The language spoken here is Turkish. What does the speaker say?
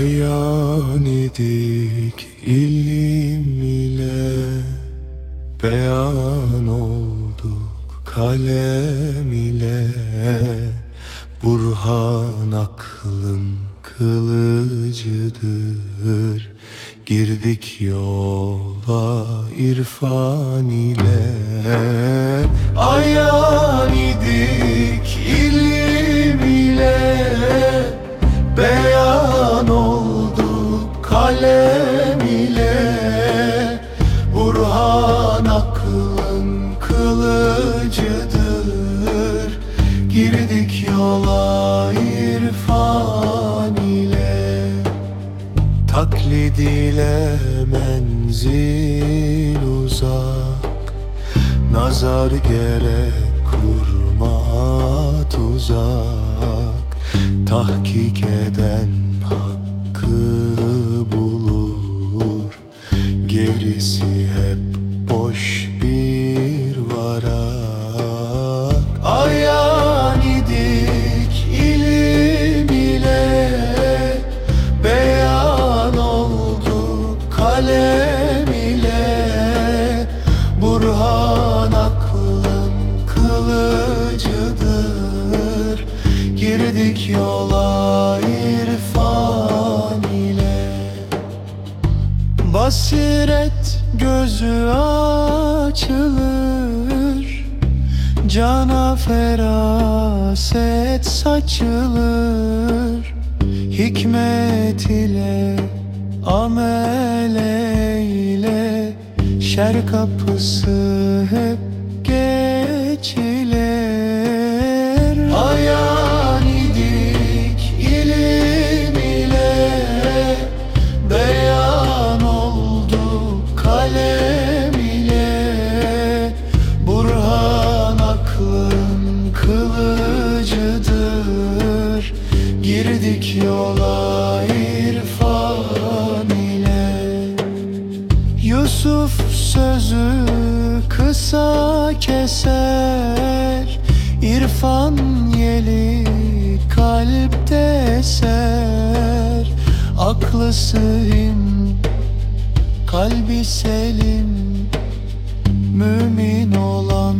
Hayal edik ilim ile Beyan olduk kalem ile. Burhan aklın kılıcıdır. Girdik yola irfan ile. Ayan idik Girdik yola irfan ile Taklid ile menzil uzak. Nazar gerek kurma tuzak Tahkik eden hakkı bulur. Gerisi hep boş Girdik yola irfan ile. Basiret gözü açılır Cana feraset saçılır. Hikmet ile amel eyle Şer kapısı hep Yusuf sözü kısa keser İrfan yeli kalpte eser. Aklı sığım, kalbi selim Mümin olan